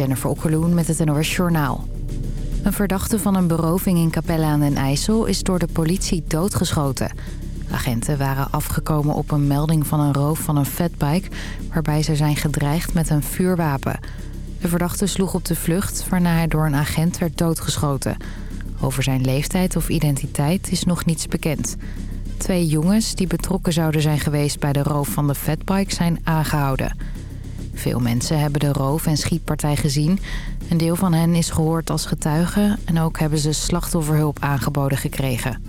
Jennifer Okkeloen met het NOS Journaal. Een verdachte van een beroving in Capelle aan den IJssel is door de politie doodgeschoten. Agenten waren afgekomen op een melding van een roof van een fatbike... waarbij ze zijn gedreigd met een vuurwapen. De verdachte sloeg op de vlucht, waarna hij door een agent werd doodgeschoten. Over zijn leeftijd of identiteit is nog niets bekend. Twee jongens die betrokken zouden zijn geweest bij de roof van de fatbike zijn aangehouden... Veel mensen hebben de roof- en schietpartij gezien. Een deel van hen is gehoord als getuige... en ook hebben ze slachtofferhulp aangeboden gekregen.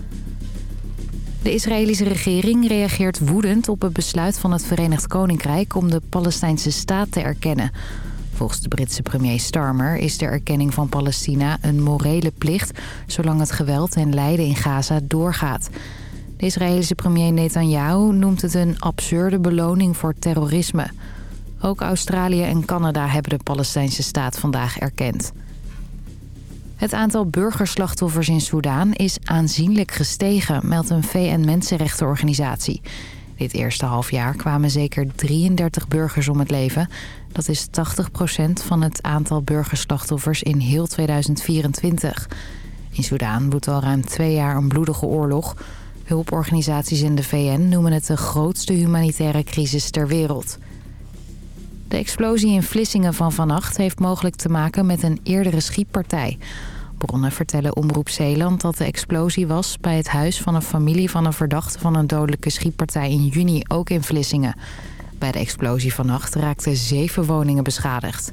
De Israëlische regering reageert woedend op het besluit van het Verenigd Koninkrijk... om de Palestijnse staat te erkennen. Volgens de Britse premier Starmer is de erkenning van Palestina een morele plicht... zolang het geweld en lijden in Gaza doorgaat. De Israëlische premier Netanyahu noemt het een absurde beloning voor terrorisme... Ook Australië en Canada hebben de Palestijnse staat vandaag erkend. Het aantal burgerslachtoffers in Soedan is aanzienlijk gestegen, meldt een VN-mensenrechtenorganisatie. Dit eerste halfjaar kwamen zeker 33 burgers om het leven. Dat is 80% van het aantal burgerslachtoffers in heel 2024. In Soedan woedt al ruim twee jaar een bloedige oorlog. Hulporganisaties in de VN noemen het de grootste humanitaire crisis ter wereld. De explosie in Vlissingen van vannacht heeft mogelijk te maken met een eerdere schietpartij. Bronnen vertellen Omroep Zeeland dat de explosie was bij het huis van een familie van een verdachte van een dodelijke schietpartij in juni, ook in Vlissingen. Bij de explosie vannacht raakten zeven woningen beschadigd.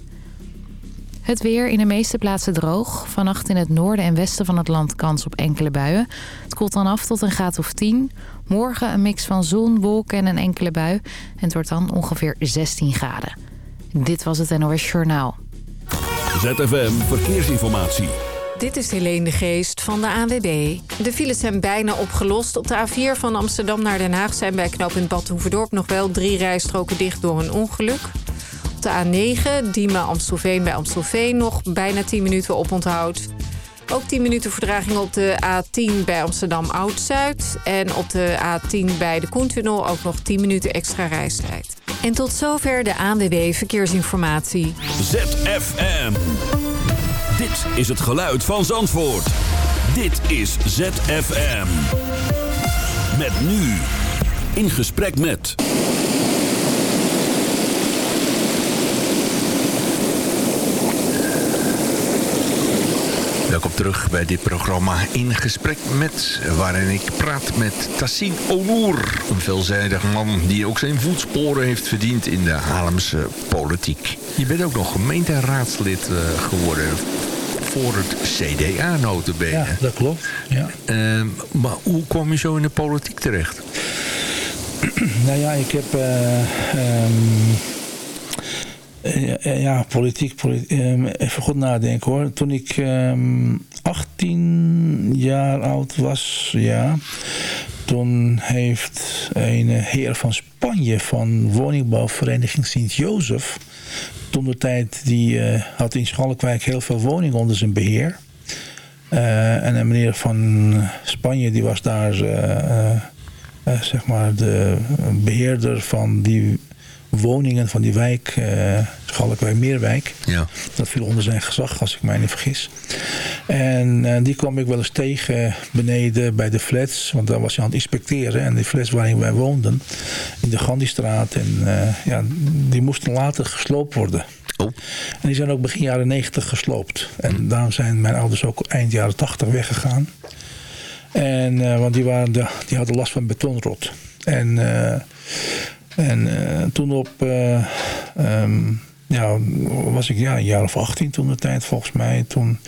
Het weer in de meeste plaatsen droog. Vannacht in het noorden en westen van het land kans op enkele buien. Het koelt dan af tot een graad of 10. Morgen een mix van zon, wolken en een enkele bui. En het wordt dan ongeveer 16 graden. Dit was het NOS Journaal. ZFM Verkeersinformatie. Dit is Helene de Geest van de ANWB. De files zijn bijna opgelost. Op de A4 van Amsterdam naar Den Haag zijn bij knooppunt Bad Hoeverdorp... nog wel drie rijstroken dicht door een ongeluk. Op de A9, Diemen-Amstelveen bij Amstelveen... nog bijna 10 minuten oponthoud. Ook 10 minuten verdraging op de A10 bij Amsterdam Oud-Zuid. En op de A10 bij de Koentunnel ook nog 10 minuten extra reistijd. En tot zover de ANWB Verkeersinformatie. ZFM. Dit is het geluid van Zandvoort. Dit is ZFM. Met nu. In gesprek met... Welkom terug bij dit programma In Gesprek Met... waarin ik praat met Tassin Onour. Een veelzijdig man die ook zijn voetsporen heeft verdiend... in de Haarlemse politiek. Je bent ook nog gemeenteraadslid uh, geworden voor het CDA notabene. Ja, dat klopt. Ja. Uh, maar hoe kwam je zo in de politiek terecht? nou ja, ik heb... Uh, um ja, politiek, politiek even goed nadenken hoor. Toen ik um, 18 jaar oud was, ja, toen heeft een heer van Spanje van woningbouwvereniging Sint-Jozef, toen de tijd, die uh, had in Schalkwijk heel veel woningen onder zijn beheer. En een meneer van Spanje, die was daar, zeg maar, de beheerder van die woningen van die wijk, uh, Schalkwijk Meerwijk. Ja. Dat viel onder zijn gezag, als ik mij niet vergis. En uh, die kwam ik wel eens tegen beneden bij de flats. Want daar was hij aan het inspecteren. En die flats waarin wij woonden, in de Gandhistraat. En uh, ja, die moesten later gesloopt worden. Oh. En die zijn ook begin jaren 90 gesloopt. En hm. daarom zijn mijn ouders ook eind jaren 80 weggegaan. En, want die, waren de, die hadden last van betonrot. En... En uh, toen op, uh, um, ja, was ik ja, een jaar of 18 toen de tijd volgens mij. Toen,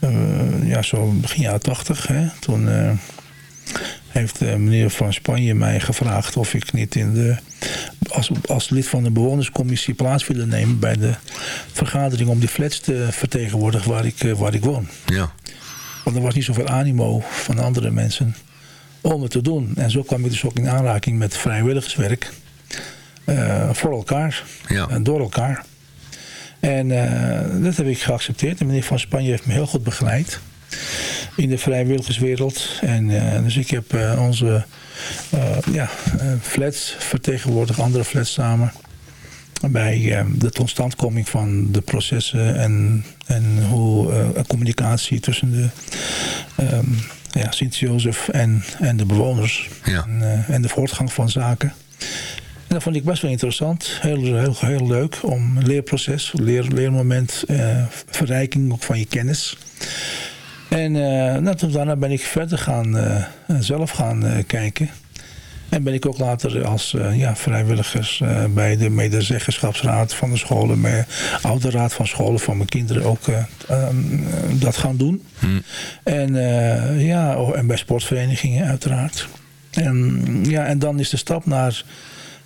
uh, ja, zo begin jaren 80. Hè, toen heeft meneer van Spanje mij gevraagd of ik niet in de, als, als lid van de bewonerscommissie plaats wilde nemen bij de vergadering om die flats te vertegenwoordigen waar ik, waar ik woon. Ja. Want er was niet zoveel animo van andere mensen om het te doen. En zo kwam ik dus ook in aanraking met vrijwilligerswerk. Uh, voor elkaar. Ja. En door elkaar. En uh, dat heb ik geaccepteerd. De meneer van Spanje heeft me heel goed begeleid. In de vrijwilligerswereld. En uh, dus ik heb onze ja, flats vertegenwoordigd. Andere flats samen. bij de totstandkoming van de processen en, en hoe communicatie tussen de um, ja, Sint-Jozef en, en de bewoners en, en de voortgang van zaken. Dat vond ik best wel interessant. Heel, heel, heel leuk om een leerproces, leer, leermoment, uh, verrijking ook van je kennis. En uh, nou, daarna ben ik verder gaan, uh, zelf gaan kijken. En ben ik ook later als ja, vrijwilligers bij de medezeggenschapsraad van de scholen, met oude raad van scholen van mijn kinderen ook um, dat gaan doen. Hmm. En, ja, oh, en bij sportverenigingen uiteraard. En, ja, en dan is de stap naar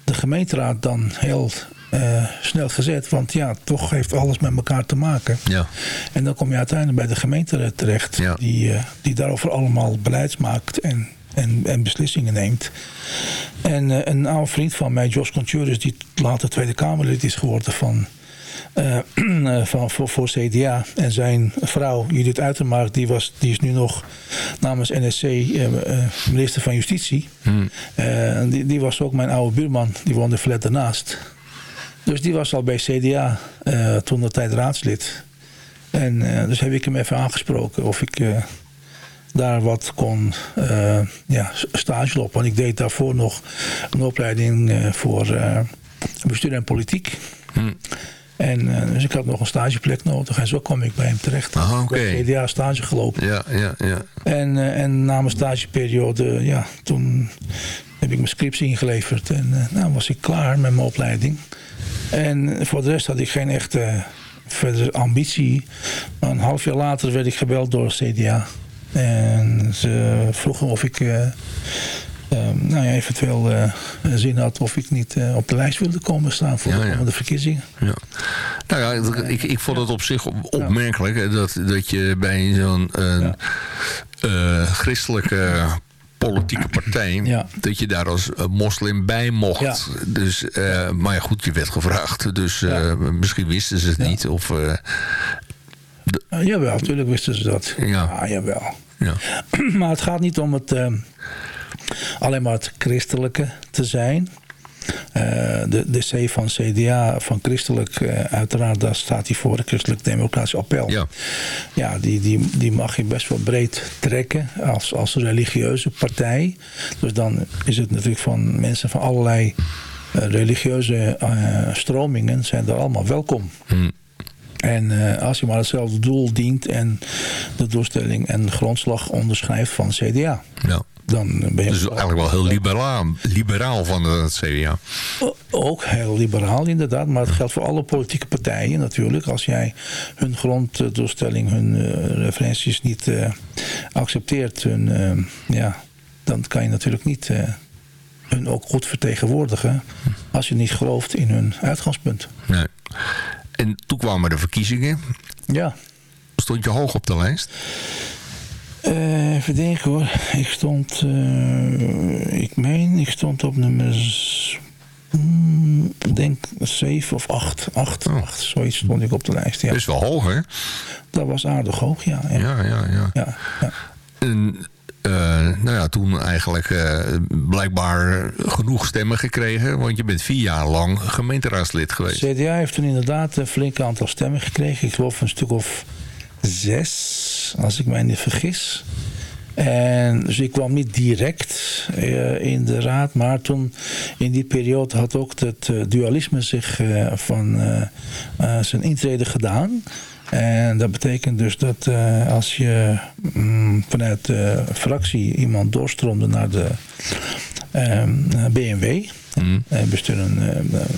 de gemeenteraad dan heel uh, snel gezet. Want ja, toch heeft alles met elkaar te maken. Ja. En dan kom je uiteindelijk bij de gemeente terecht. Ja. Die, uh, die daarover allemaal beleids maakt en, en, en beslissingen neemt. En uh, een oude vriend van mij, Jos Conturis, die later Tweede Kamerlid is geworden van uh, van, voor, voor, CDA. En zijn vrouw, Judith Uitermark, die, was, die is nu nog namens NSC uh, eh, minister van Justitie. Hmm. die, die was ook mijn oude buurman, die woonde flat daarnaast. Dus die was al bij CDA toen de tijd raadslid. En dus heb ik hem even aangesproken of ik daar wat kon uh, ja, stage lopen. Want ik deed daarvoor nog een opleiding uh, voor uh, bestuur en politiek. Hmm. En uh, dus ik had nog een stageplek nodig. En zo kwam ik bij hem terecht. Ah, oké. Okay. jaar stage gelopen. Ja, ja, ja. En, uh, en na mijn stageperiode, ja, toen heb ik mijn scriptie ingeleverd. En uh, nou was ik klaar met mijn opleiding. En voor de rest had ik geen echte verder ambitie. Maar een half jaar later werd ik gebeld door CDA. En ze vroegen of ik nou ja, eventueel uh, zin had of ik niet uh, op de lijst wilde komen staan voor de komende verkiezingen. Ja. Nou ja, ik, ik vond het op zich opmerkelijk dat, dat je bij zo'n uh, christelijke politieke partij, dat je daar als moslim bij mocht. Dus, maar ja, goed, je werd gevraagd. Dus misschien wisten ze het niet. Of, jawel, natuurlijk wisten ze dat. Ja, ah, jawel. Ja. maar het gaat niet om het ehm, alleen maar het christelijke te zijn. Uh, de, de C van CDA, van christelijk, uh, uiteraard, daar staat hij voor, de christelijk democratische appel. Ja, ja die, die, die mag je best wel breed trekken als, als religieuze partij. Dus dan is het natuurlijk van mensen van allerlei uh, religieuze stromingen zijn daar allemaal welkom. Hmm. En als je maar hetzelfde doel dient en de doelstelling en grondslag onderschrijft van CDA. Ja dan ben je... Dus eigenlijk wel heel liberaal, liberaal van het CDA. Ook heel liberaal inderdaad, maar het geldt voor alle politieke partijen natuurlijk. Als jij hun gronddoelstelling, hun uh, referenties niet uh, accepteert, hun, ja, dan kan je natuurlijk niet hun ook goed vertegenwoordigen als je niet gelooft in hun uitgangspunt. Nee. En toen kwamen de verkiezingen. Ja. Stond je hoog op de lijst? Uh, even denken hoor. Ik stond, uh, ik meen, ik stond op nummer, mm, denk 7 of 8. 8, oh. 8, zoiets stond ik op de lijst. Ja. Best wel hoog hè? Dat was aardig hoog, ja. Ja, ja, ja. ja. ja, ja. En, uh, nou ja, toen eigenlijk blijkbaar genoeg stemmen gekregen. Want je bent vier jaar lang gemeenteraadslid geweest. CDA heeft toen inderdaad een flink aantal stemmen gekregen. Ik geloof een stuk of zes, als ik mij niet vergis. En dus ik kwam niet direct uh, in de raad, maar toen in die periode had ook het dualisme zich van zijn intrede gedaan. En dat betekent dus dat als je mm, vanuit de fractie iemand doorstroomde naar de BMW, mm. besturen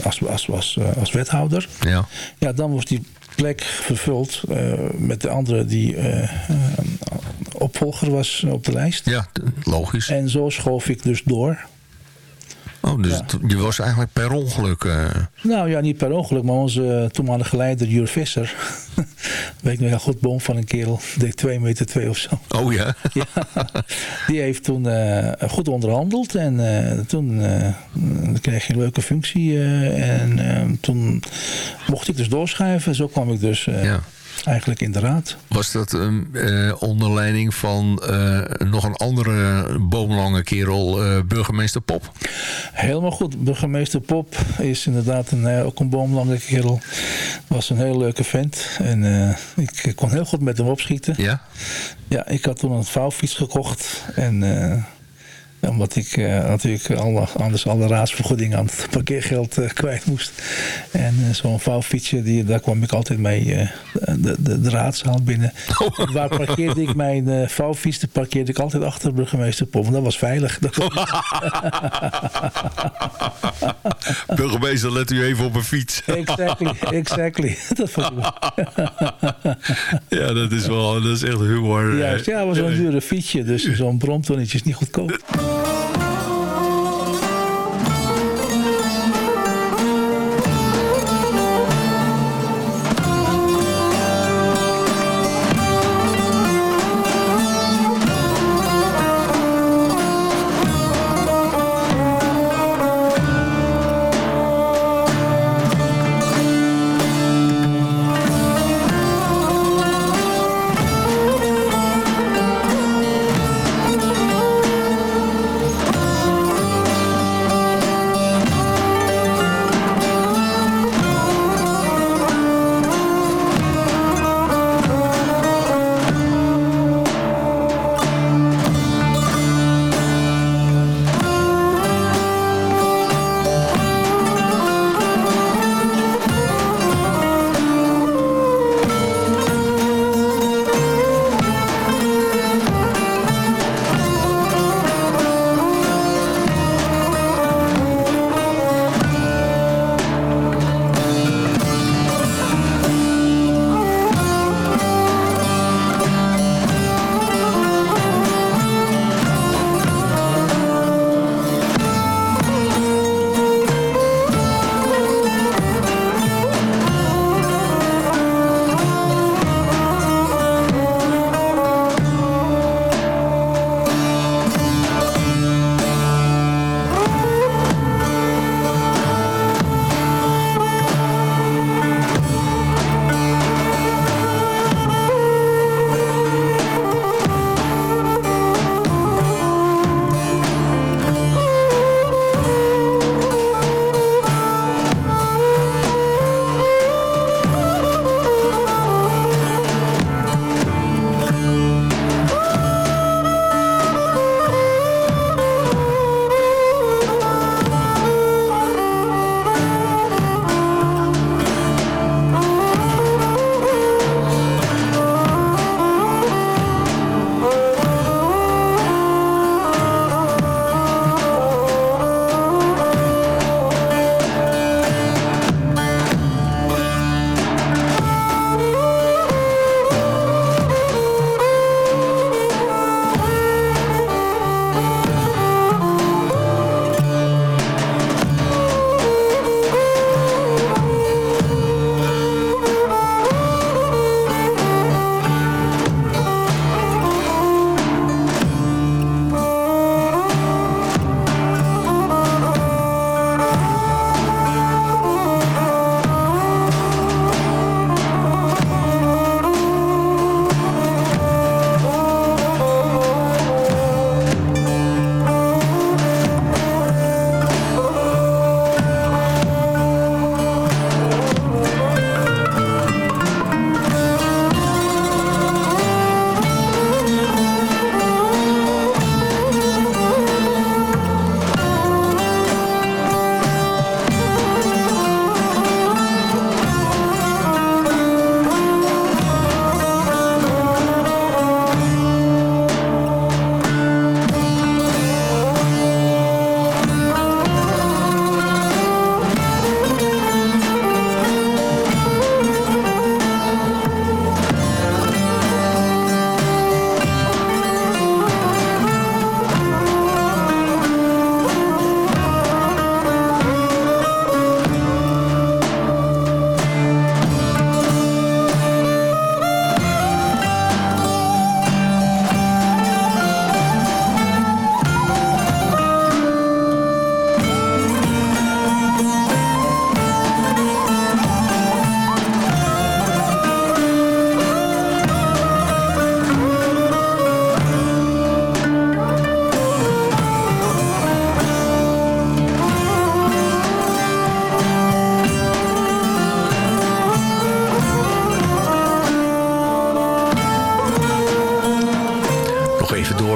als, als, als, als wethouder, ja. Ja, dan was die plek vervuld uh, met de andere die opvolger was op de lijst. Ja, logisch. En zo schoof ik dus door. Oh, dus je was eigenlijk per ongeluk... Nou ja, niet per ongeluk, maar onze toenmalige leider Jur Visser... weet ik nog heel goed, boom van een kerel, deed 2 meter 2 of zo. Oh ja? ja die heeft toen uh, goed onderhandeld en uh, toen kreeg je een leuke functie. en toen mocht ik dus doorschuiven, zo kwam ik dus... Ja eigenlijk in de raad. Was dat een uh, onder leiding van uh, nog een andere boomlange kerel, uh, burgemeester Pop? Helemaal goed. Burgemeester Pop is inderdaad een, ook een boomlange kerel. Was een heel leuke vent. En ik kon heel goed met hem opschieten. Ja? Ja, ik had toen een vouwfiets gekocht. En omdat ik uh, natuurlijk alle, anders alle raadsvergoedingen aan het parkeergeld uh, kwijt moest. En uh, zo'n vouwfietsje, die, daar kwam ik altijd mee de, de, de, raadzaal binnen. Waar parkeerde ik mijn vouwfiets? Die parkeerde ik altijd achter burgemeester Pop. Dat was veilig. burgemeester, let u even op een fiets. exactly, exactly. dat vond ik Ja, dat is wel, dat is echt humor. Juist, ja, was zo'n dure fietsje. Dus zo'n bromtonnetje is niet goedkoop. Ooh.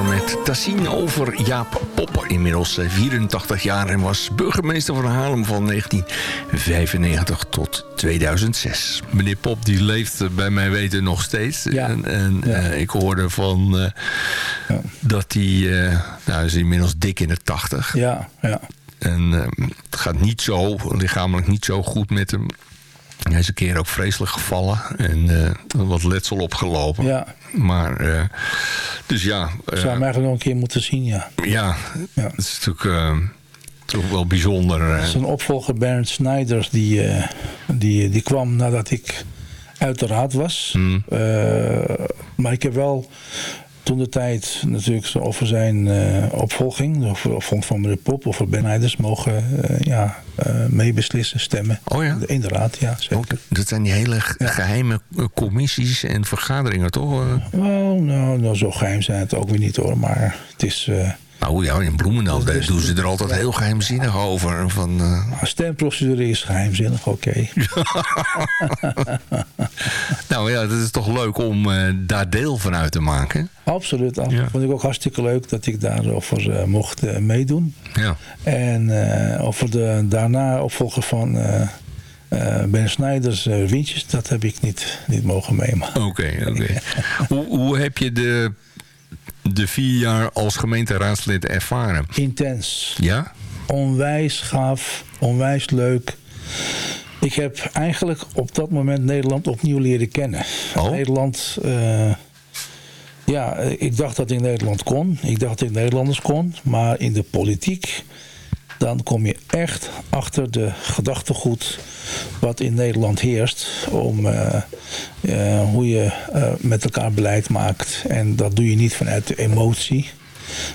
Met Tassin over Jaap Popper. Inmiddels 84 jaar en was burgemeester van Haarlem van 1995 tot 2006. Meneer Pop die leeft bij mij weten nog steeds. Ja. En, en Ja. eh, ik hoorde van uh, Ja. dat hij, uh, nou is inmiddels dik in de 80. Ja, ja. En uh, het gaat niet zo, lichamelijk niet zo goed met hem. Hij is een keer ook vreselijk gevallen en uh, wat letsel opgelopen. Ja. Maar, uh, dus ja. Uh, Zou hem eigenlijk nog een keer moeten zien, ja. Ja, ja. het is natuurlijk toch wel bijzonder. Zijn opvolger Bernd Snijders, die, die, die kwam nadat ik uit de raad was. Hmm. maar ik heb wel toen de tijd natuurlijk over zijn uh, opvolging, opvolging van meneer Pop, over Ben Heiders mogen uh, ja, uh, meebeslissen, stemmen. Oh ja? In de raad, ja, zeker. Oh, dat zijn die hele geheime commissies en vergaderingen, toch? Oh, nou, nou, zo geheim zijn het ook weer niet hoor, maar het is... Nou ja, in Bloemendaal dus, doen ze er altijd heel geheimzinnig over. Van, uh... Stemprocedure is geheimzinnig, oké. Okay. nou ja, dat is toch leuk om uh, daar deel van uit te maken? Absoluut. Dat ja. vond ik ook hartstikke leuk dat ik daarover uh, mocht uh, meedoen. Ja. En over de daarna opvolger van Ben Snijders Wintjes, dat heb ik niet, niet mogen meemaken. Oké, okay, oké. Okay. hoe, hoe heb je de de vier jaar als gemeenteraadslid ervaren? Intens. Ja? Onwijs gaaf, onwijs leuk. Ik heb eigenlijk op dat moment Nederland opnieuw leren kennen. Oh? Nederland... Uh, ja, ik dacht dat ik Nederland kon. Ik dacht dat ik Nederlanders kon. Maar in de politiek... dan kom je echt achter de gedachtegoed wat in Nederland heerst. Om uh, uh, hoe je uh, met elkaar beleid maakt. En dat doe je niet vanuit de emotie.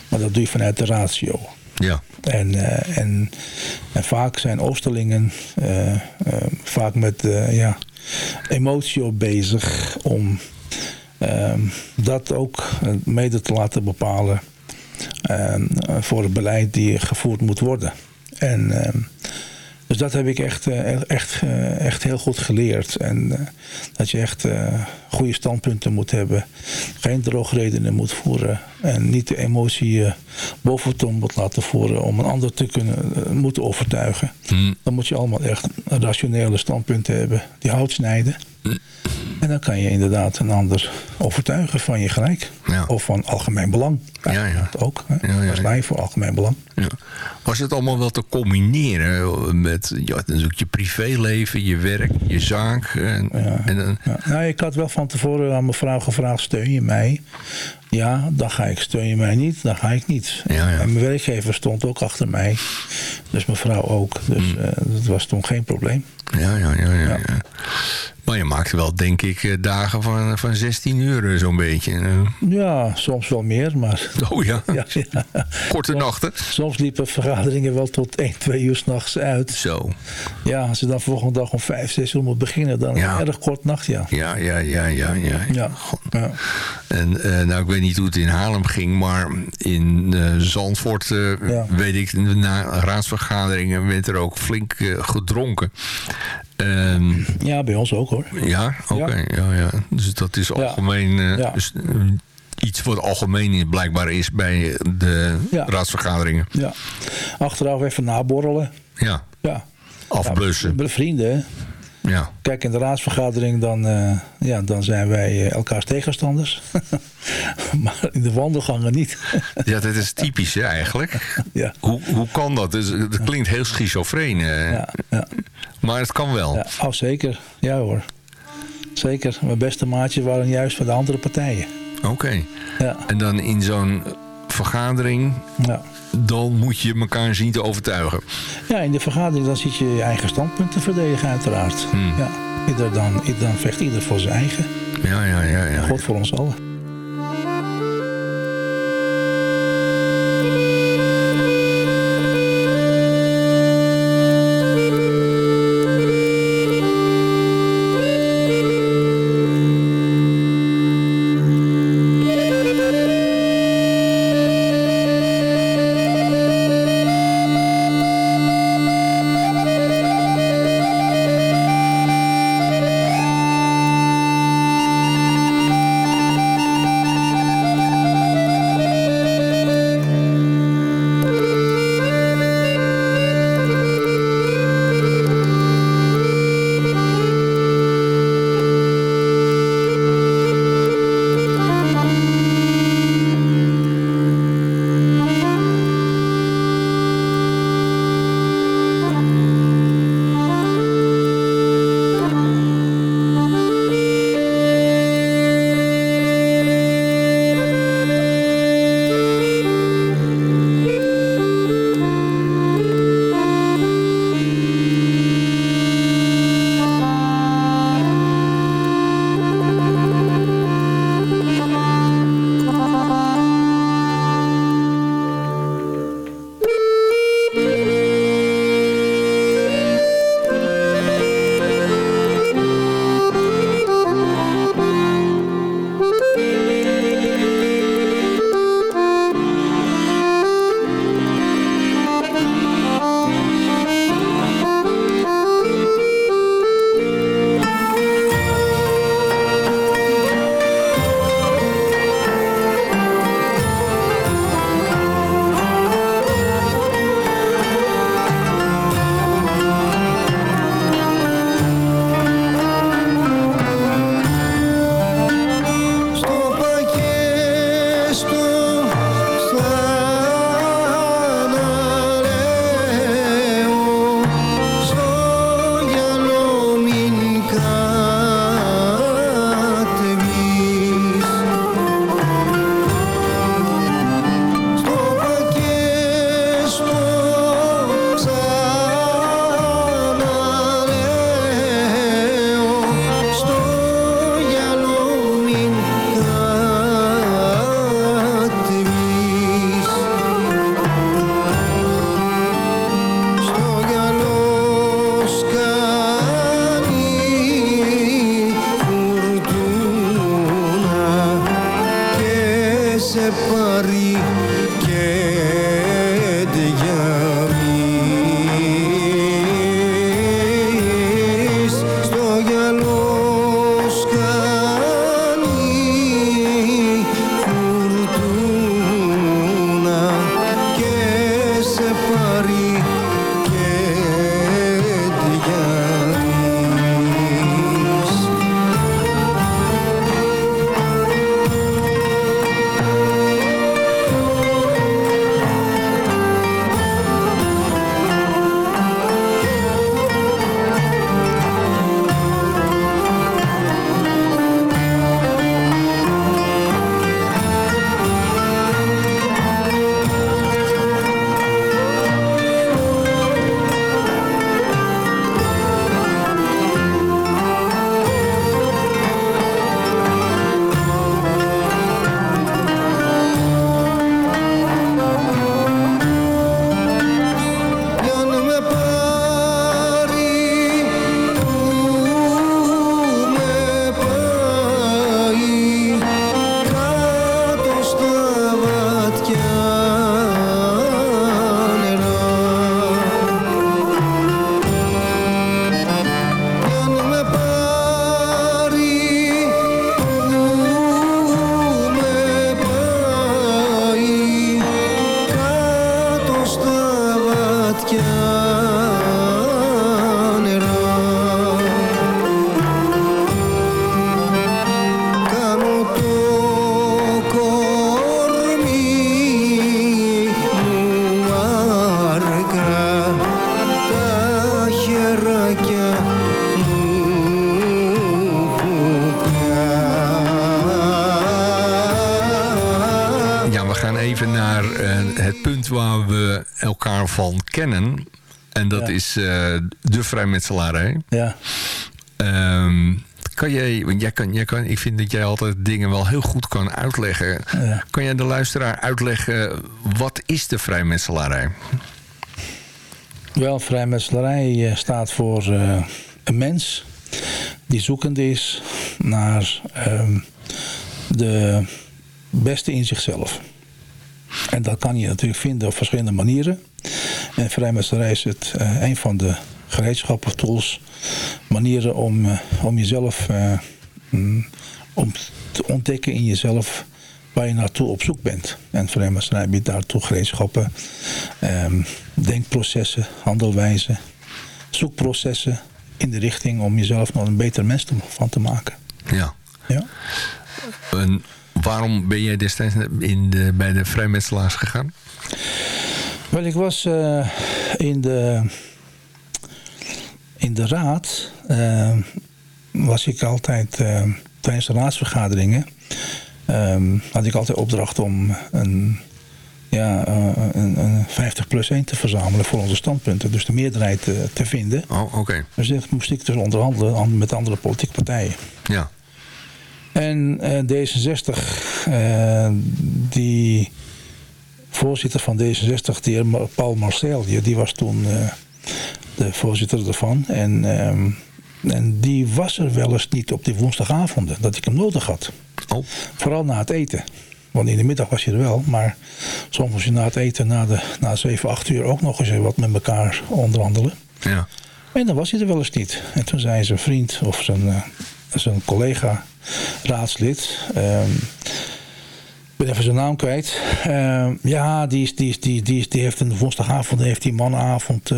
Maar dat doe je vanuit de ratio. Ja. En, en, en vaak zijn Oosterlingen vaak met ja, emotie op bezig. Om dat ook mede te laten bepalen. Voor het beleid die gevoerd moet worden. En uh, dus dat heb ik echt, uh, echt, uh, echt heel goed geleerd. En dat je echt goede standpunten moet hebben. Geen droogredenen moet voeren. En niet de emotie boven toon moet laten voeren om een ander te kunnen moeten overtuigen. Hmm. Dan moet je allemaal echt rationele standpunten hebben. Die hout snijden. En dan kan je inderdaad een ander overtuigen van je gelijk. Ja. Of van algemeen belang. Ja, ja. Dat ook. Hè? Ja, ja, voor algemeen belang. Ja. Was het allemaal wel te combineren met ja, natuurlijk je privéleven, je werk, je zaak? En, ja. en, en, ja. Nou, ik had wel van tevoren aan mevrouw gevraagd, steun je mij? Ja, dan ga ik. Steun je mij niet, dan ga ik niet. Ja. En mijn werkgever stond ook achter mij. Dus mevrouw ook. Dus Hmm. uh, dat was toen geen probleem. Ja, ja, ja, ja. Maar je maakte wel, denk ik, dagen van, van 16 uur zo'n beetje. Ja, soms wel meer, maar... Oh ja? ja, ja. Korte soms, nachten? Soms liepen vergaderingen wel tot 1, 2 uur s'nachts uit. Zo. Ja, als je dan volgende dag om 5, 6 uur moet beginnen, dan ja. een erg kort nacht, ja. Ja, ja, ja, ja. ja. ja. ja. En uh, nou, ik weet niet hoe het in Haarlem ging, maar in uh, Zandvoort uh, ja. weet ik, na raadsvergaderingen werd er ook flink gedronken. Um, ja, bij ons ook hoor. Ja, oké. Okay. Ja. Ja, ja. Dus dat is algemeen. Ja. Ja. Iets wat algemeen blijkbaar is bij de raadsvergaderingen. Ja. Achteraf even naborrelen. Ja. ja. Afblussen. Ja, vrienden. Ja. Kijk, in de raadsvergadering dan, uh, ja, dan zijn wij uh, elkaars tegenstanders. maar in de wandelgangen niet. ja, dat is typisch hè, eigenlijk. Ja. Hoe, hoe kan dat? Dus, dat klinkt heel schizofreen. Uh, ja, ja. Maar het kan wel. Ja, oh, zeker. Ja hoor. Zeker. Mijn beste maatjes waren juist van de andere partijen. Oké. Okay. Ja. En dan in zo'n vergadering... Ja dan moet je elkaar zien te overtuigen. Ja, in de vergadering dan zit je je eigen standpunten verdedigen uiteraard. Hmm. Ja, ieder dan, dan vecht ieder voor zijn eigen. Ja, ja, ja. ja God voor ons allen. Van kennen. En dat is de vrijmetselarij. Ja. Um, kan jij, want jij kan, jij kan, ik vind dat jij altijd dingen wel heel goed kan uitleggen. Ja. Kan jij de luisteraar uitleggen, wat is de vrijmetselarij? Wel, vrijmetselarij eh, staat voor uh, een mens die zoekend is naar uh, de beste in zichzelf. En dat kan je natuurlijk vinden op verschillende manieren. En vrijmetselarij is het, uh, een van de gereedschappen, tools, manieren om, uh, om jezelf uh, om te ontdekken in jezelf waar je naartoe op zoek bent. En vrijmetselarij biedt daartoe gereedschappen, um, denkprocessen, handelwijzen, zoekprocessen in de richting om jezelf nog een beter mens van te maken. Ja. ja? En waarom ben jij destijds in de, bij de vrijmetselaars gegaan? Wel, ik was uh, in de in de raad uh, was ik altijd uh, tijdens de raadsvergaderingen uh, had ik altijd opdracht om een, ja, een, een 50 plus 1 te verzamelen voor onze standpunten. Dus de meerderheid te, te vinden. Oh, oké. Dus dat moest ik dus onderhandelen met andere politieke partijen. Ja. En D66, die voorzitter van D66, de heer Paul Marcel, die was toen de voorzitter ervan. En, ehm, en die was er wel eens niet op die woensdagavonden, dat ik hem nodig had. Oh. Vooral na het eten. Want in de middag was je er wel. Maar soms was je na het eten, na, de, na 7, 8 uur ook nog eens wat met elkaar onderhandelen. Ja. En dan was hij er wel eens niet. En toen zei zijn vriend of zijn, uh, zijn collega raadslid... Um, ben even zijn naam kwijt. Uh, ja, die, is, die, is, die, die, is, die heeft een woensdagavond, heeft die manavond. Uh,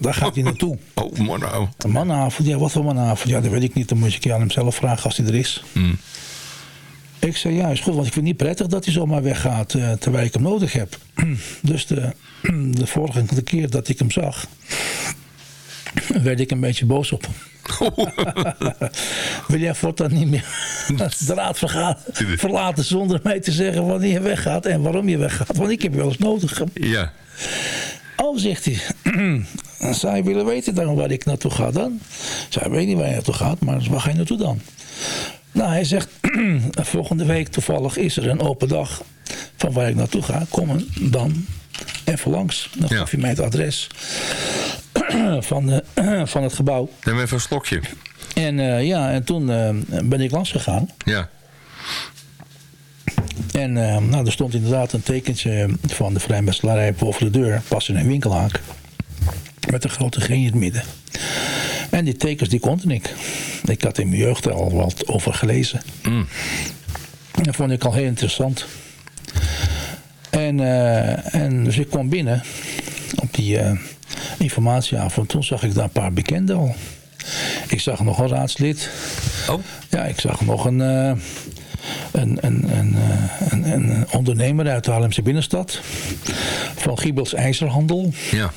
daar gaat hij naartoe. Oh, manavond. Een manavond, ja, wat voor manavond? Ja, dat weet ik niet. Dan moet je aan hem zelf vragen als hij er is. Hmm. Ik zei, ja, is goed, want ik vind het niet prettig dat hij zomaar weggaat uh, terwijl ik hem nodig heb. dus de, de vorige keer dat ik hem zag, werd ik een beetje boos op hem. Wil jij voortaan niet meer de raad verlaten zonder mij te zeggen wanneer je weggaat en waarom je weggaat? Want ik heb je wel eens nodig. Ja. Oh, zegt hij. Zou je willen weten dan waar ik naartoe ga dan? Zij weet niet waar je naartoe gaat, maar waar ga je naartoe dan? Nou, hij zegt, volgende week toevallig is er een open dag van waar ik naartoe ga. Kom dan even langs. Dan geef je mij het adres van, de, van het gebouw. Neem even een slokje. En uh, ja, en toen uh, ben ik langs gegaan. Ja. En uh, nou, er stond inderdaad een tekentje van de vrijmetselarij boven de deur. Pas in een winkelhaak. Met een grote G in het midden. En die tekens die kon ik. Ik had in mijn jeugd al wat over gelezen. Mm. Dat vond ik al heel interessant. En, en dus ik kwam binnen op die informatieavond. Toen zag ik daar een paar bekenden al. Ik zag nog een raadslid. Oh? Ja, ik zag nog een, uh, een, een, een, een, een, ondernemer uit de Haarlemse binnenstad. Van Giebels IJzerhandel. Ja.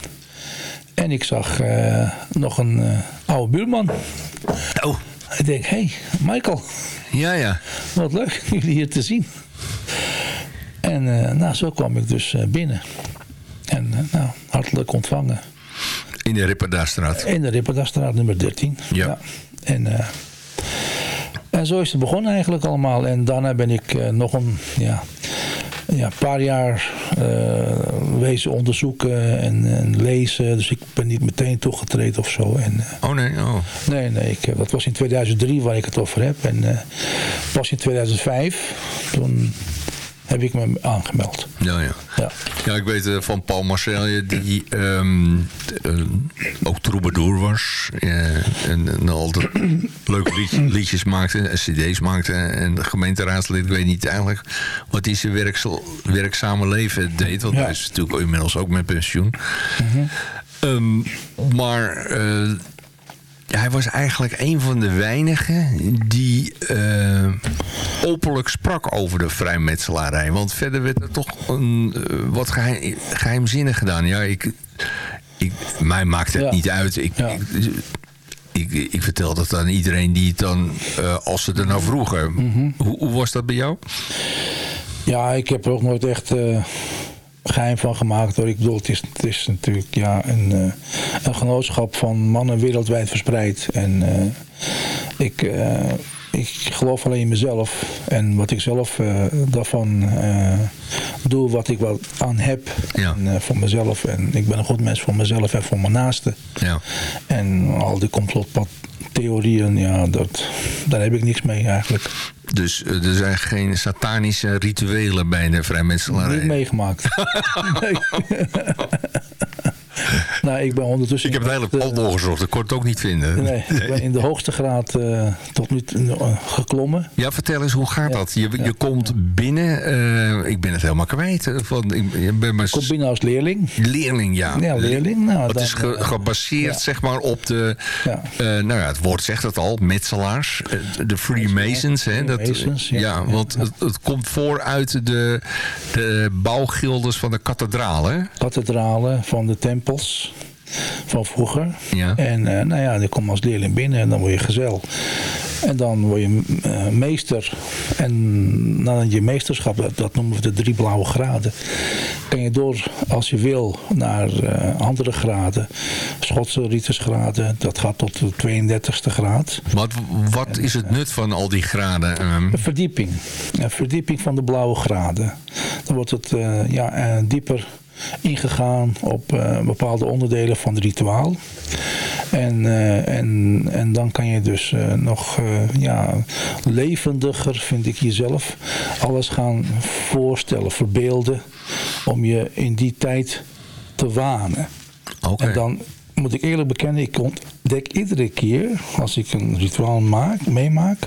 En ik zag uh, nog een uh, oude buurman. Oh. Ik denk, hé, hey, Michael. Ja, ja. Wat leuk jullie hier te zien. En nou, zo kwam ik dus binnen. En nou, hartelijk ontvangen. In de Ripperdastraat? In de Ripperdastraat nummer 13. Ja. ja. En, en zo is het begonnen eigenlijk allemaal. En daarna ben ik nog een ja, ja, paar jaar uh, wezen onderzoeken en, en, lezen. Dus ik ben niet meteen toegetreden of zo. En, oh nee? Oh. Nee, nee ik, dat was in 2003 waar ik het over heb. En pas in 2005, toen heb ik me aangemeld. Ja, ja. Ja, ja ik weet uh, van Paul Marcel die um, uh, ook troubadour was. Uh, en, en altijd leuke lied, liedjes maakte, cd's maakte. En de gemeenteraadslid, ik weet niet eigenlijk wat hij zijn werksel, werkzame leven deed. Want ja. hij is natuurlijk inmiddels ook met pensioen. Mm -hmm. um, maar hij was eigenlijk een van de weinigen die uh, openlijk sprak over de vrijmetselarij. Want verder werd er toch een, uh, wat geheim, geheimzinnig gedaan. Ja, ik, ik, mij maakt het ja. niet uit. Ik, ja. ik, ik, ik, vertel dat aan iedereen die het dan, uh, als ze er nou vroegen. Mm -hmm. hoe, hoe was dat bij jou? Ja, ik heb ook nooit echt geheim van gemaakt. Hoor. Ik bedoel, het is, het is natuurlijk ja, een, uh, een genootschap van mannen wereldwijd verspreid. En uh, ik, ik geloof alleen in mezelf. En wat ik zelf daarvan doe, wat ik wat aan heb. Ja. En, voor mezelf. En ik ben een goed mens voor mezelf en voor mijn naasten. Ja. En al die complottheorieën, ja, dat, daar heb ik niks mee eigenlijk. Dus uh, er zijn geen satanische rituelen bij de vrijmetselarij? Niet meegemaakt. nee. nou, ik ben ondertussen... Ik heb het hele pand uh, doorgezocht. Ik kon het ook niet vinden. Nee, ik ben in de hoogste graad uh, tot nu uh, geklommen. Ja, vertel eens, hoe gaat ja, dat? Je, ja. je komt binnen... ik ben het helemaal kwijt. Van, ik, ben maar... Kom binnen als leerling. Leerling, ja. Ja, leerling. Nou, het is ge, gebaseerd, zeg maar, op de... nou ja, het woord zegt het al. Metselaars. de Freemasons. Hè, dat, Masons, ja. want het, het, komt voor uit de, de bouwgildes van de kathedralen. Kathedralen van de tempels van vroeger. Ja. En uh, nou ja, dan kom je als leerling binnen en dan word je gezel. En dan word je uh, meester. En nadat je meesterschap, dat, dat, noemen we de drie blauwe graden. Kan je door, als je wil, naar uh, andere graden. Schotse rietersgraden, dat gaat tot de 32e graad. Wat, wat is het nut van al die graden? Um... Verdieping. Een verdieping van de blauwe graden. Dan wordt het ja, dieper ingegaan op uh, bepaalde onderdelen van het rituaal. En, uh, en, en dan kan je dus uh, nog ja, levendiger, vind ik jezelf, alles gaan voorstellen, verbeelden, om je in die tijd te wanen. Okay. En dan moet ik eerlijk bekennen, ik ontdek iedere keer als ik een rituaal maak, meemaak,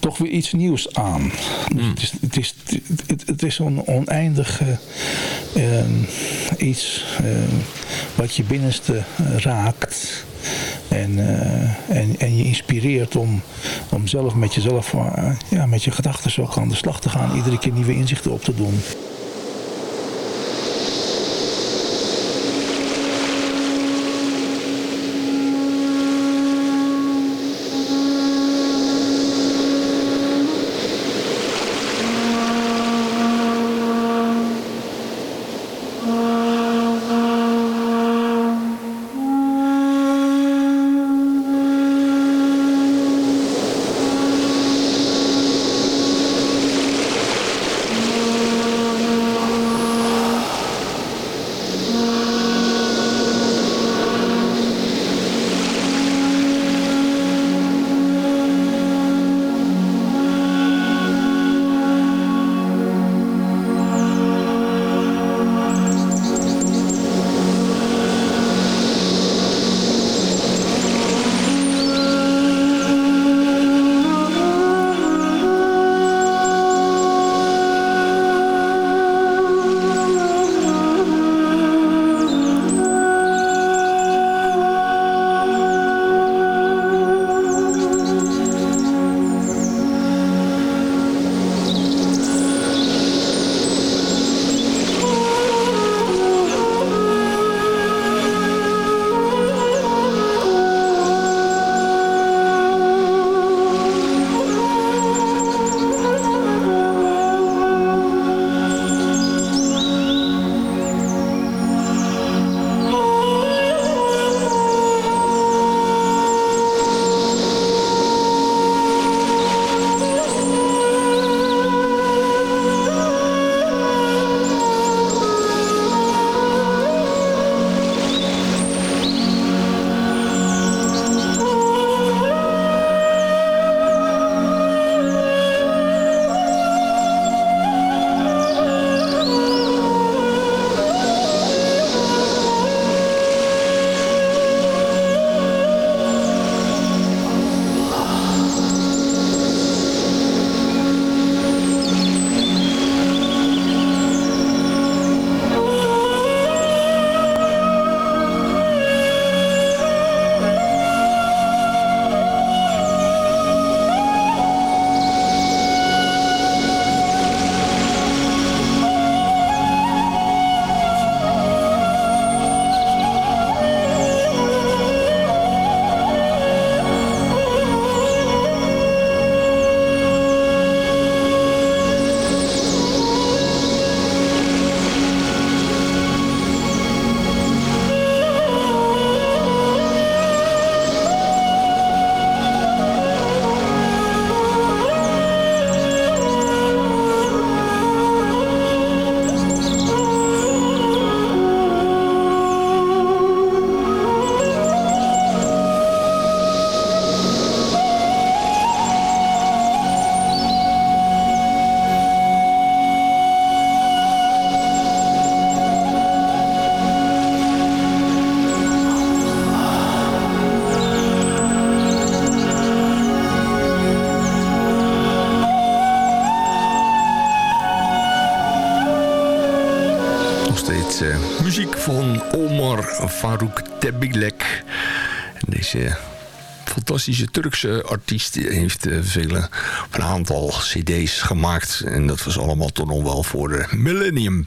toch weer iets nieuws aan. Dus Hmm. het, is, het, is, het, het is een oneindig uh, iets uh, wat je binnenste raakt. En, uh, en, en je inspireert om, om zelf met jezelf, ja, met je gedachten zo aan de slag te gaan. Iedere keer nieuwe inzichten op te doen. Farouk Tebilek. Deze fantastische Turkse artiest heeft uh, vele, een aantal cd's gemaakt. En dat was allemaal toch nog wel voor de millennium.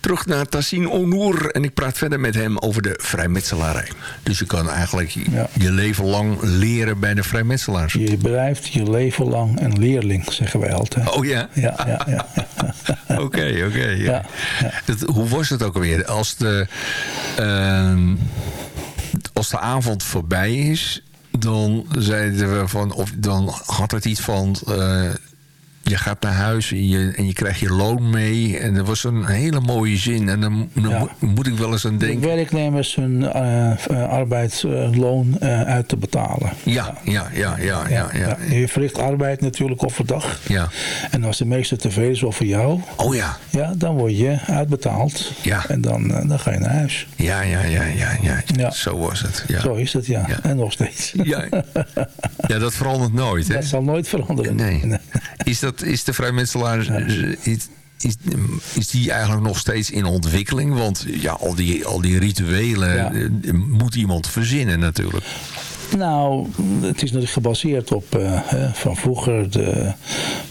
Terug naar Tassin Onur en ik praat verder met hem over de vrijmetselarij. Dus je kan eigenlijk ja. je leven lang leren bij de vrijmetselaars. Je blijft je leven lang een leerling, zeggen wij altijd. Oh ja? Ja, ja, ja. Oké, oké. Ja. Hoe was het ook alweer? Als de, uh, als de avond voorbij is dan zeiden we van, of dan had het iets van, uh, je gaat naar huis en je, en je krijgt je loon mee. En dat was een hele mooie zin. En dan, dan ja. moet ik wel eens aan denken. De werknemers hun uh, arbeidsloon uh, uit te betalen. Ja, ja, ja, ja. ja, ja, ja. Je verricht arbeid natuurlijk overdag. Ja. En als de meeste tevreden is over jou. Oh ja. Ja, dan word je uitbetaald. Ja. En dan, dan ga je naar huis. Ja, ja, ja, ja. ja. ja. Zo was het. Ja. Zo is het, ja. En nog steeds. Ja, ja dat verandert nooit. Hè? Dat zal nooit veranderen. Nee. nee. Is dat is de vrijmetselaar... Is, is, is die eigenlijk nog steeds in ontwikkeling? Want ja, al die, al die rituelen ja. moet iemand verzinnen natuurlijk. Nou, het is natuurlijk gebaseerd op uh, van vroeger de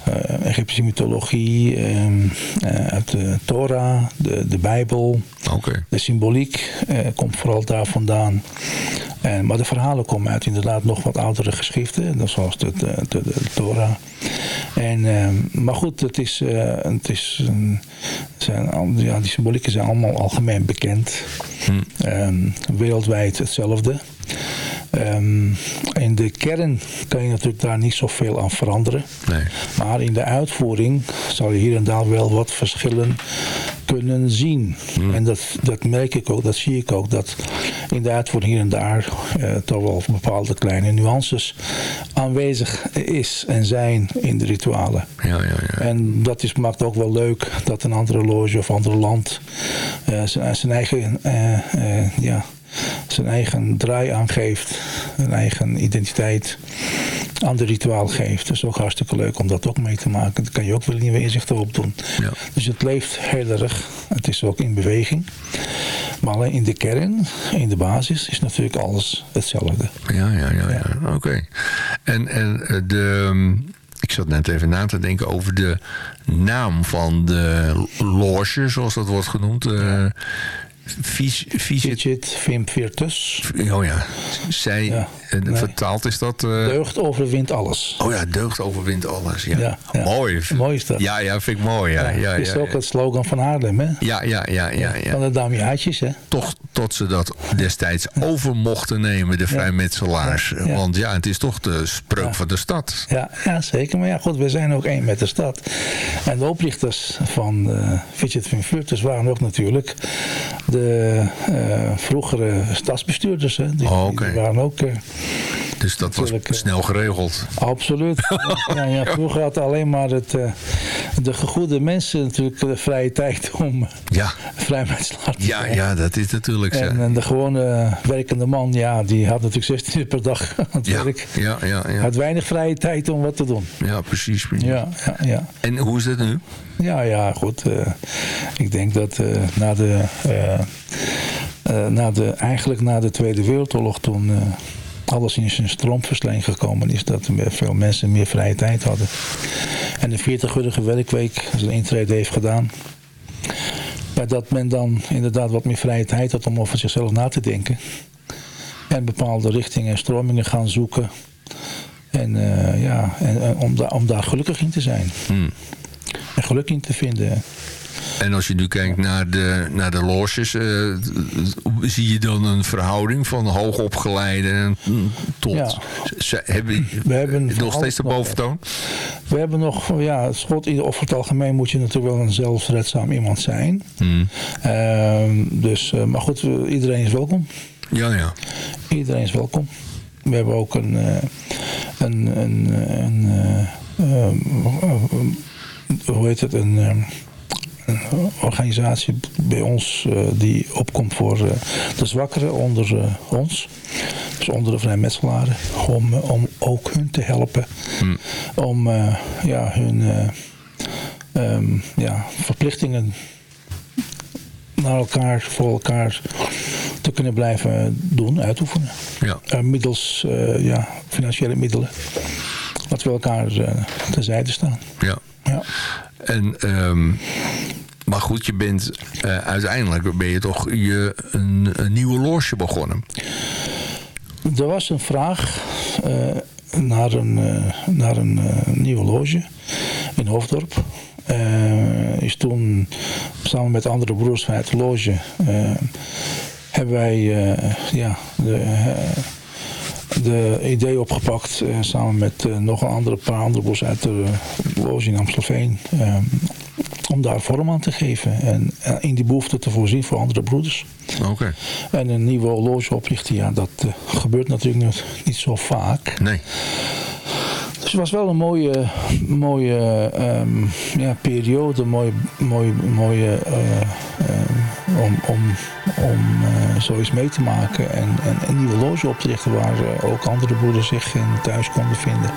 uh, Egyptische mythologie, uh, uit de Torah, de, de Bijbel. Okay. De symboliek komt vooral daar vandaan. En, maar de verhalen komen uit inderdaad nog wat oudere geschriften, zoals de, de, de, de Torah. En, maar goed, het is, het is, zijn, ja, die symbolieken zijn allemaal algemeen bekend. Hm. Um, wereldwijd hetzelfde. Um, in de kern kan je natuurlijk daar niet zoveel aan veranderen. Nee. Maar in de uitvoering zal je hier en daar wel wat verschillen kunnen zien. Hmm. En dat, dat merk ik ook, dat zie ik ook. Dat in de uitvoering hier en daar uh, toch wel bepaalde kleine nuances aanwezig is en zijn in de ritualen. Ja, ja, ja. En dat is, maakt ook wel leuk dat een andere loge of ander land uh, zijn, zijn eigen uh, ja, zijn eigen draai aangeeft, een eigen identiteit aan de rituaal geeft. Dat is ook hartstikke leuk om dat ook mee te maken. Daar kan je ook wel nieuwe inzichten op doen. Ja. Dus het leeft heel erg. Het is ook in beweging. Maar alleen in de kern, in de basis, is natuurlijk alles hetzelfde. Ja, ja, ja. ja. Oké. Okay. En, en de... Ik zat net even na te denken over de naam van de loge, zoals dat wordt genoemd. Uh, Fidget Virtus. Oh ja, zij, ja, nee. vertaald is dat... Uh... Deugd overwint alles. Oh ja, deugd overwint alles, ja. ja, ja. Mooi. Mooi is dat. Ja, ja, vind ik mooi, ja. ja, is ook het slogan van Haarlem, hè? Ja, ja, ja. ja, Van de damiaatjes, hè? Toch tot ze dat destijds over mochten nemen, de vrijmetselaars. Want ja, het is toch de spreuk van de stad. Ja, ja, zeker. Maar ja, goed, we zijn ook één met de stad. En de oprichters van uh, Fidget Vim Virtus waren ook natuurlijk de uh, vroegere stadsbestuurders. Hè. Die, oh, okay. die waren ook... Uh, dus dat was snel geregeld? Absoluut. ja, ja, vroeger had alleen maar het, uh, de gegoede mensen natuurlijk de vrije tijd om ja. vrijmetselaar te ja, ja, dat is natuurlijk zo. En, en, de gewone werkende man, ja, die had natuurlijk 16 uur per dag aan het ja, werk. Ja, ja, ja. Had weinig vrije tijd om wat te doen. Ja, precies. precies. Ja, ja, ja. En hoe is dat nu? Ja, ja, goed. Uh, ik denk dat uh, na de, uh, na de, eigenlijk na de Tweede Wereldoorlog toen alles in zijn stroomversnelling gekomen is, dat veel mensen meer vrije tijd hadden. En de 40-urige werkweek zijn intrede heeft gedaan. Ja, dat men dan inderdaad wat meer vrije tijd had om over zichzelf na te denken. En bepaalde richtingen en stromingen gaan zoeken. En, ja, en, en om, da om daar gelukkig in te zijn. Hmm en geluk in te vinden. En als je nu kijkt naar de, naar de loges, uh, zie je dan een verhouding van hoogopgeleide tot... Ja. Hebben, we hebben nog steeds de boventoon? We hebben nog, ja, schot, over het algemeen moet je natuurlijk wel een zelfredzaam iemand zijn. Hmm. Uh, dus, uh, maar goed, iedereen is welkom. Ja, ja. Iedereen is welkom. We hebben ook een, een, een, een, een hoe heet het, een, een organisatie bij ons uh, die opkomt voor uh, de zwakkeren onder uh, ons. Dus onder de vrijmetselaren. Om, om ook hun te helpen. Hmm. Om ja, hun um, ja, verplichtingen naar elkaar, voor elkaar te kunnen blijven doen, uitoefenen. Ja. middels ja, financiële middelen. Dat we elkaar terzijde staan. Ja. Ja. En, ehm, maar goed, je bent uiteindelijk ben je toch je, een, een nieuwe loge begonnen. Er was een vraag naar een, naar een nieuwe loge in Hoofddorp. Uh, is toen samen met andere broers vanuit de loge uh, hebben wij uh, ja, de, de idee opgepakt samen met nog een andere, paar andere broers uit de loge in Amstelveen om daar vorm aan te geven en in die behoefte te voorzien voor andere broeders. Oké. En een nieuwe loge oprichten, ja, dat gebeurt natuurlijk niet, niet zo vaak. Nee. Dus het was wel een mooie, mooie um, ja, periode, mooie, mooie, mooie uh, uh, om, om, om uh, zoiets mee te maken en, en een nieuwe loge op te richten waar ook andere broeders zich in thuis konden vinden.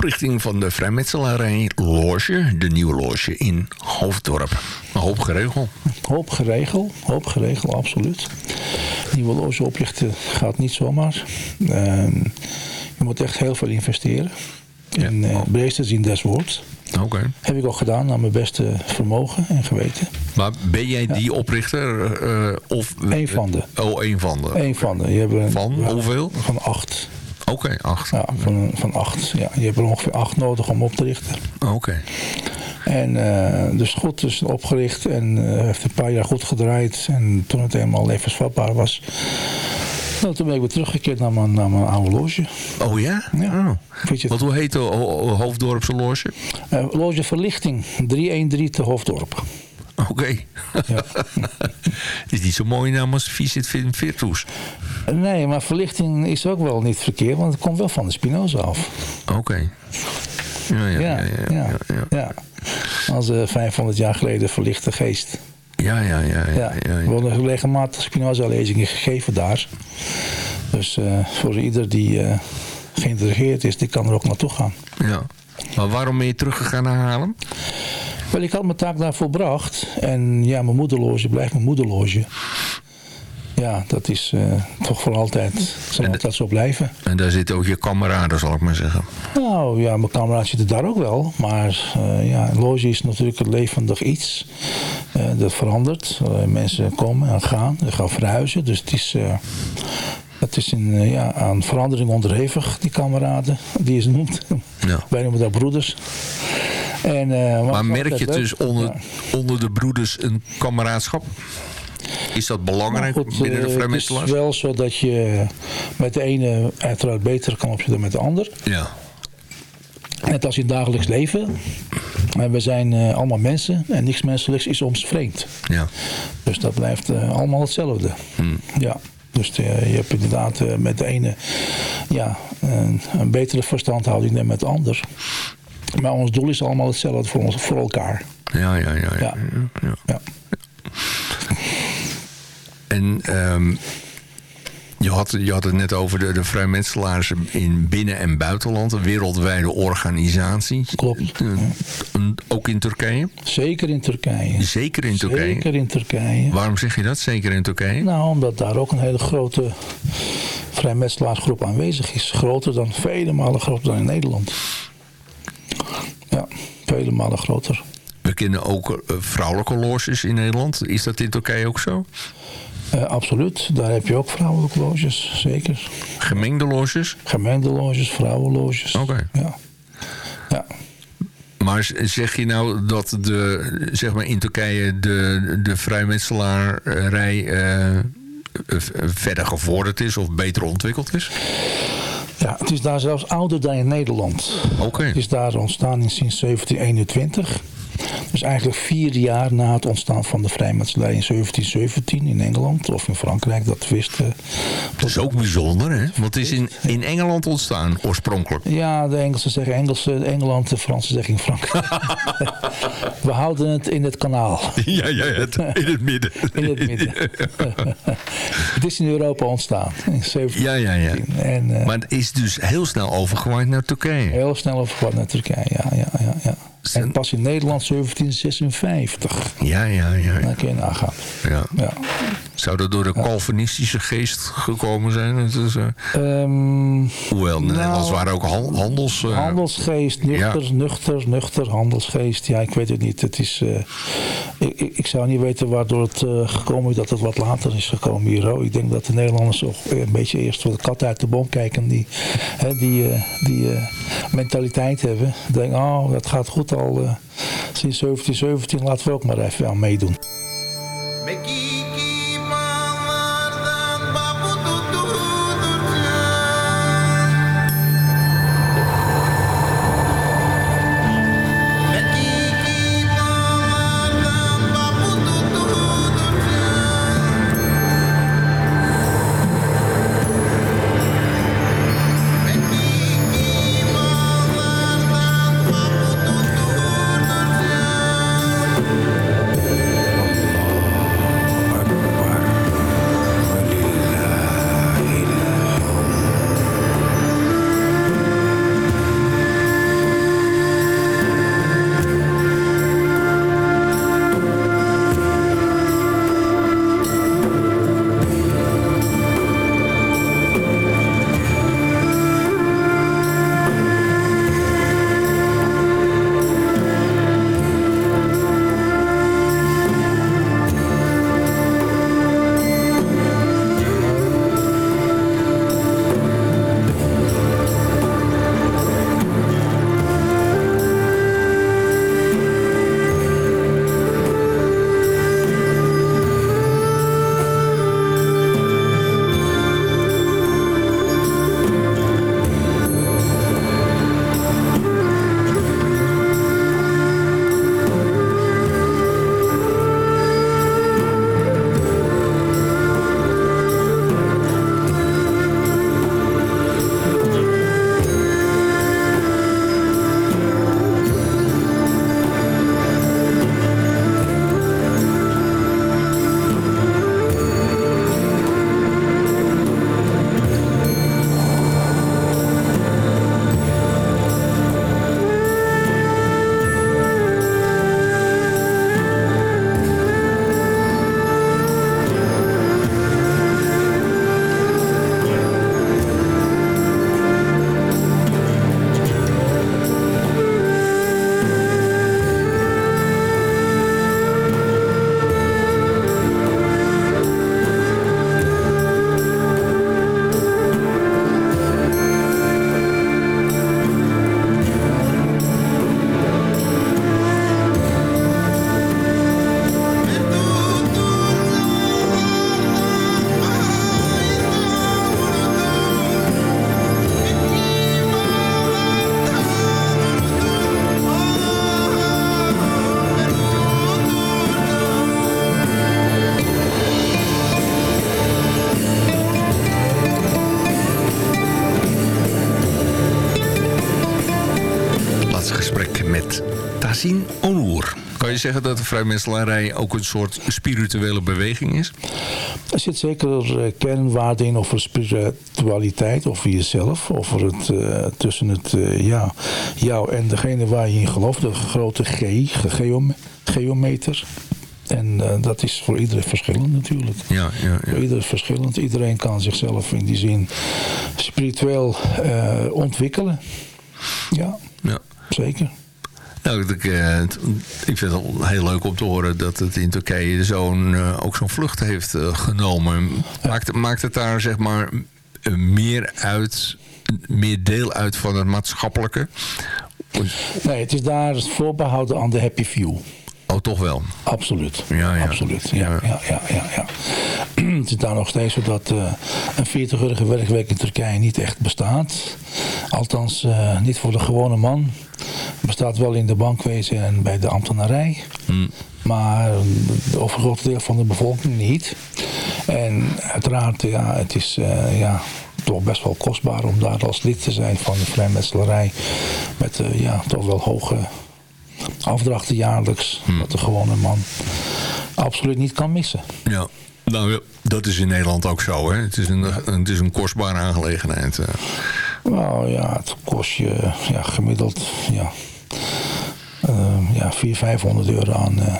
Oprichting van de vrijmetselarij Loge. De nieuwe loge in Hoofddorp. Een hoop geregeld. Hoop geregeld, hoop geregeld, absoluut. Nieuwe loge oprichten gaat niet zomaar. Ehm, je moet echt heel veel investeren. In uh, breedste zin des woords. Oké. Heb ik ook gedaan naar mijn beste vermogen en geweten. Maar ben jij die oprichter? Uh, of, Eén van de. Oh, één van de. Eén van de. Je hebt een, van hoeveel? Van acht. Oké, okay, acht. Ja, van, van acht. Ja, je hebt er ongeveer acht nodig om op te richten. Oké. Okay. En uh, dus goed is opgericht en uh, heeft een paar jaar goed gedraaid. En toen het helemaal levensvatbaar was, nou, toen ben ik weer teruggekeerd naar mijn, naar mijn oude loge. Oh ja? Ja. Oh. Wat, hoe heet de Hoofddorpse loge? Uh, loge Verlichting, 313 te Hoofddorp. Oké. Okay. Ja. Het is niet zo mooi naam als Visit Virtus. Nee, maar verlichting is ook wel niet verkeerd, want het komt wel van de Spinoza af. Oké. Okay. Ja ja ja, ja, ja, ja. Als uh, 500 jaar geleden verlichte geest. Ja, ja, ja. ja, ja, We worden regelmatig Spinoza-lezingen gegeven daar. Dus uh, voor ieder die uh, geïnteresseerd is, die kan er ook naartoe gaan. Ja. Maar waarom ben je teruggegaan naar Haarlem? Wel, ik had mijn taak daar volbracht. En ja, mijn moederloge blijft mijn moederloge. Ja, dat is uh, toch voor altijd, zal en altijd zo blijven. En daar zitten ook je kameraden, zal ik maar zeggen. Nou ja, mijn kameraden zitten daar ook wel. Maar uh, ja, een loge is natuurlijk een levendig iets. Uh, dat verandert. mensen komen en gaan. Ze gaan verhuizen. Dus het is... Het is een, ja, aan verandering onderhevig, die kameraden die je noemt. Ja. Wij noemen dat broeders. En, uh, maar merk je dus onder, onder de broeders een kameraadschap? Is dat belangrijk goed, binnen de vrijmetselaars? Het is wel zo dat je met de ene uiteraard beter kan opzetten dan met de ander. Ja. Net als in het dagelijks leven. En we zijn uh, allemaal mensen en niks menselijks is ons vreemd. Ja. Dus dat blijft uh, allemaal hetzelfde. Hmm. Ja. Dus uh, je hebt inderdaad uh, met de ene ja, een, een betere verstandhouding dan met de ander. Maar ons doel is allemaal hetzelfde voor, ons, voor elkaar. Ja, ja, ja. ja, ja. ja. ja. En um, je, had, je had het net over de, de vrijmetselaars in binnen- en buitenland. Een wereldwijde organisatie. Klopt. Uh, ook in Turkije? Zeker in Turkije. Zeker in Turkije? Zeker in Turkije. Waarom zeg je dat? Zeker in Turkije? Nou, omdat daar ook een hele grote vrijmetselaarsgroep aanwezig is. Groter dan, vele malen groter dan in Nederland. Ja, vele malen groter. We kennen ook uh, vrouwelijke loges in Nederland. Is dat in Turkije ook zo? Uh, absoluut. Daar heb je ook vrouwelijke loges, zeker. Gemengde loges? Gemengde loges, vrouwenloges. Oké. Okay. Ja. ja. Maar zeg je nou dat de, zeg maar in Turkije de, de vrijmetselarij uh, verder gevorderd is of beter ontwikkeld is? Ja, het is daar zelfs ouder dan in Nederland. Oké. Okay. Het is daar ontstaan in sinds 1721. Dus eigenlijk vier jaar na het ontstaan van de vrijmetselarij in 1717 in Engeland of in Frankrijk. Dat wist... Uh, dat is ook bijzonder, hè? Want het is in, in Engeland ontstaan, oorspronkelijk. Ja, de Engelsen zeggen Engels, Engeland, de Fransen zeggen Frankrijk. We houden het in het kanaal. Ja, ja, het, in het midden. in het midden. het is in Europa ontstaan in 1717. Ja, ja, ja. En, uh, maar het is dus heel snel overgewaaid naar Turkije. Heel snel overgewaaid naar Turkije, ja, ja, ja. ja. En pas in Nederland 1756. Ja, ja, ja. Dan kun je nagaan. Ja. ja. Zou dat door de Calvinistische geest gekomen zijn? Is, uh... um, Hoewel, in nou, Nederlands waren ook handels... Uh... Handelsgeest, nuchter, ja. nuchter, nuchter, handelsgeest. Ja, ik weet het niet. Het is, uh, ik, ik, zou niet weten waardoor het gekomen is dat het wat later is gekomen hier. Hoor. Ik denk dat de Nederlanders ook een beetje eerst voor de kat uit de boom kijken. Die, hè, die, die mentaliteit hebben. Denk, oh, dat gaat goed al uh, sinds 1717. Laten we ook maar even aan meedoen. Zeggen dat de vrijmetselarij ook een soort spirituele beweging is? Er zit zeker uh, kernwaarde in over spiritualiteit, over jezelf, over het uh, tussen het uh, ja, jou en degene waar je in gelooft, de grote G, geom, geometer. En uh, dat is voor iedereen verschillend natuurlijk. Ja, ja, ja. Voor iedereen verschillend. Iedereen kan zichzelf in die zin spiritueel uh, ontwikkelen. Ja, ja, zeker. Nou, ik, uh, ik vind het heel leuk om te horen dat het in Turkije zo'n, ook zo'n vlucht heeft genomen. Maakt, maakt het daar zeg maar meer uit, meer deel uit van het maatschappelijke? Nee, het is daar voorbehouden aan de happy view. Oh, toch wel? Absoluut. Ja, ja. Absoluut. Ja, ja, ja, ja, ja. Het is daar nog steeds zo dat uh, een 40-urige werkweek in Turkije niet echt bestaat. Althans, uh, niet voor de gewone man. Bestaat wel in de bankwezen en bij de ambtenarij. Hmm. Maar het overgrote deel van de bevolking niet. En uiteraard, ja, het is uh, ja, toch best wel kostbaar om daar als lid te zijn van de vrijmetselarij. Met ja, toch wel hoge afdrachten jaarlijks. Hmm. Dat de gewone man absoluut niet kan missen. Ja. Nou, dat is in Nederland ook zo. Hè? Het, is een, het is een kostbare aangelegenheid. Uh. Nou ja, het kost je ja, gemiddeld ja, ja, 400, 500 euro aan uh,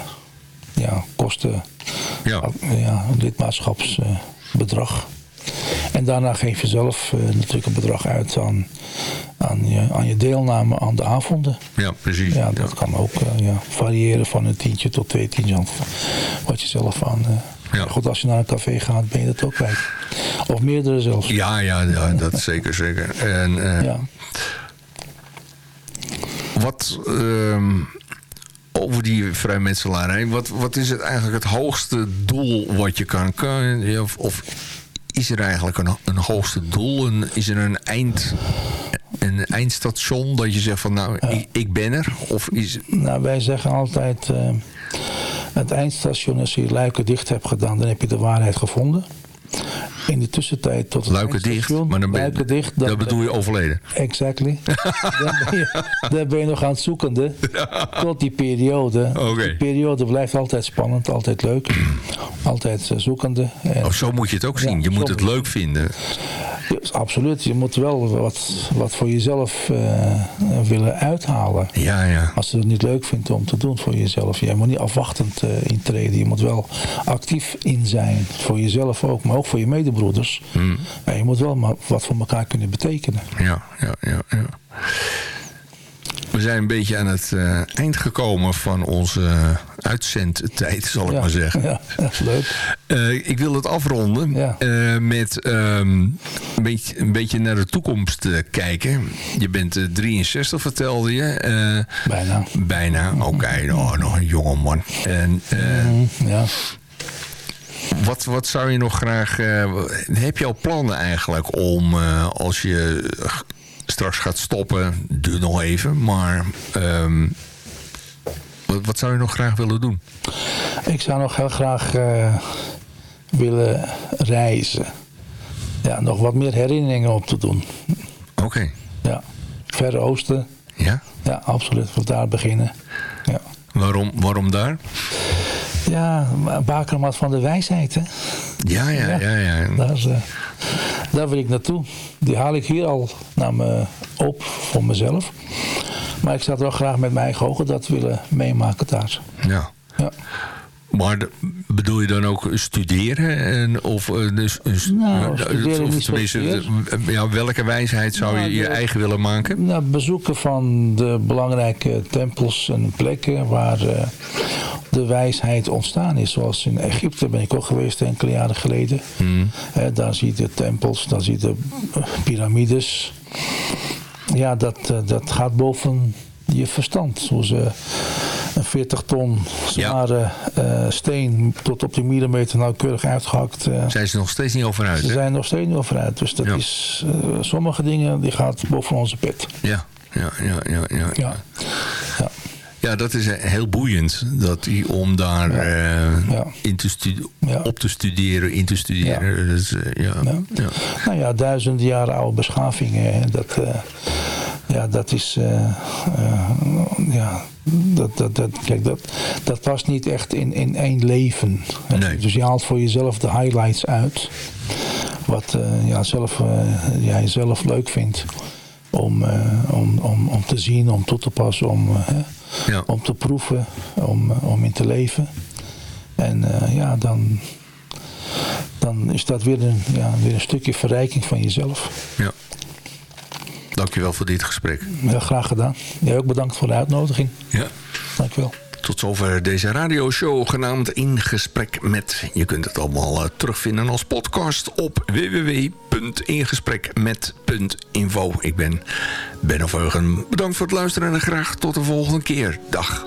ja, kosten. Ja. ja lidmaatschapsbedrag. En daarna geef je zelf uh, natuurlijk een bedrag uit aan, aan, je, aan je deelname aan de avonden. Ja, precies. Ja, dat ja. kan ook ja, variëren van een tientje tot twee tientjes. Wat je zelf aan... Ja. Goed, als je naar een café gaat, ben je dat ook kwijt. Of meerdere zelfs. Ja, ja, ja dat zeker, zeker. En, uh, ja. Wat... Uh, over die vrijmetselarij. Wat, wat is het eigenlijk het hoogste doel wat je kan... kan of, of is er eigenlijk een, een hoogste doel? Een, is er een, eind, een eindstation dat je zegt van nou, ik, ik, ben er? Of is... Nou, wij zeggen altijd... Uh, het eindstation, als je je luiken dicht hebt gedaan... dan heb je de waarheid gevonden. In de tussentijd tot het luiken dicht, maar dan ben, luiken dicht, dan, dat bedoel je overleden. Exactly. dan, ben je, dan ben je nog aan het zoekende tot die periode. Okay. Die periode blijft altijd spannend, altijd leuk. altijd zoekende. En, oh, zo moet je het ook zien. Ja, je moet het leuk vinden. Absoluut. Je moet wel wat, wat voor jezelf uh, willen uithalen. Ja, ja. Als je het niet leuk vindt om te doen voor jezelf. Je moet niet afwachtend uh, intreden. Je moet wel actief in zijn. Voor jezelf ook, maar ook voor je medebroeders. Hmm. Ja, je moet wel maar wat voor elkaar kunnen betekenen. Ja, ja, ja. ja. We zijn een beetje aan het uh, eind gekomen van onze uh, uitzendtijd, zal ik ja, maar zeggen. Ja, leuk. Uh, ik wil het afronden ja. met um, een, beetje, een beetje naar de toekomst kijken. Je bent 63, vertelde je. bijna. Bijna, oké. Okay. Oh, nog een jonge man. En, mm, ja. Wat, wat zou je nog graag... heb je al plannen eigenlijk om als je straks gaat stoppen, duurt nog even. Maar um, wat, wat, zou je nog graag willen doen? Ik zou nog heel graag uh, willen reizen. Ja, nog wat meer herinneringen op te doen. Oké. Okay. Ja, Verre Oosten. Ja? Ja, absoluut. Wil daar beginnen. Ja. Waarom, waarom daar? Ja, bakermat van de wijsheid, hè? Ja, ja, ja. ja, ja. Daar, is, uh, daar wil ik naartoe. Die haal ik hier al naar me op voor mezelf. Maar ik zou wel graag met mijn eigen ogen dat willen meemaken daar. Ja. ja. Maar bedoel je dan ook studeren? En, of dus, dus, nou, studeren of tenminste, ja, welke wijsheid zou nou, je je de, eigen willen maken? Nou, bezoeken van de belangrijke tempels en plekken waar uh, de wijsheid ontstaan is. Zoals in Egypte ben ik ook geweest enkele jaren geleden. Hmm. He, daar zie je de tempels, daar zie je de piramides. Ja, dat, dat gaat boven je verstand. Hoe ze een 40 ton zware ja. uh, steen tot op de millimeter nauwkeurig uitgehakt. Uh, zijn ze nog steeds niet over uit? Ze hè? zijn nog steeds niet over uit. Dus dat ja. is uh, sommige dingen die gaat boven onze pet. Ja, ja, ja, ja. ja. ja. ja. Ja, dat is heel boeiend. Dat hij om daar in te op te studeren, in te studeren. Dus, ja. Nou ja, duizenden jaren oude beschavingen. Dat, ja, dat is... ja, dat, dat, dat, kijk, dat, dat past niet echt in, in één leven. Nee. Dus je haalt voor jezelf de highlights uit. Wat ja, zelf, jij zelf leuk vindt. Om, om, om, om te zien, om toe te passen, om, ja. om te proeven, om, om in te leven. En ja, dan, dan is dat weer een, ja, weer een stukje verrijking van jezelf. Ja. Dankjewel voor dit gesprek. Heel graag gedaan. Jij ook bedankt voor de uitnodiging. Ja. Dankjewel. Tot zover deze radioshow genaamd In Gesprek Met. Je kunt het allemaal uh, terugvinden als podcast op www.ingesprekmet.info. Ik ben Benno Veugen. Bedankt voor het luisteren en graag tot de volgende keer. Dag.